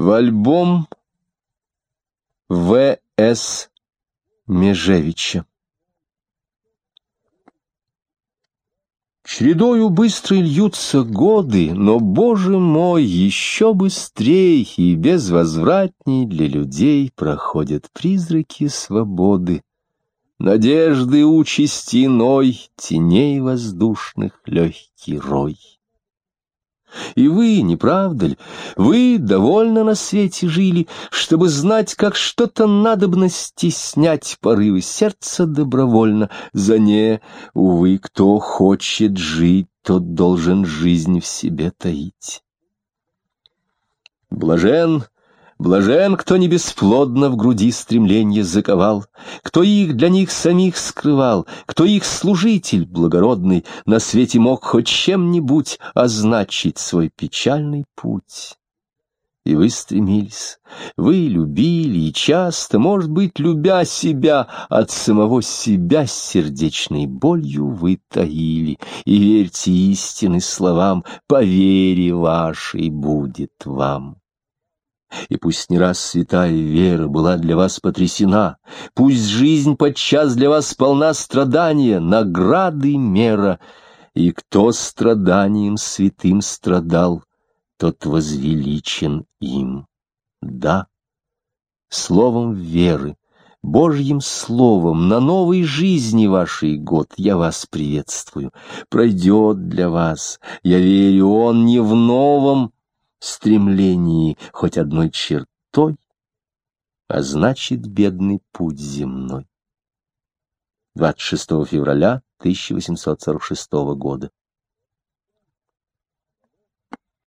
В альбом В.С. Межевича. Чередою быстро льются годы, но, Боже мой, еще быстрей и безвозвратней для людей проходят призраки свободы, надежды участи иной, теней воздушных легкий рой. И вы, не правда ли, вы довольно на свете жили, чтобы знать, как что-то надобности снять порывы сердца добровольно. За не, увы, кто хочет жить, тот должен жизнь в себе таить. Блажен Блажен, кто не бесплодно в груди стремление заковал, кто их для них самих скрывал, кто их служитель благородный на свете мог хоть чем-нибудь означить свой печальный путь. И вы стремились, вы любили, и часто, может быть, любя себя, от самого себя сердечной болью вы таили, и верьте истины словам, по вере вашей будет вам. И пусть не раз святая вера была для вас потрясена, Пусть жизнь подчас для вас полна страдания, Награды мера, И кто страданием святым страдал, Тот возвеличен им. Да, словом веры, Божьим словом на новой жизни вашей год я вас приветствую. Пройдет для вас, я верю, он не в новом, стремлении хоть одной чертой, а значит, бедный путь земной. 26 февраля 1846 года.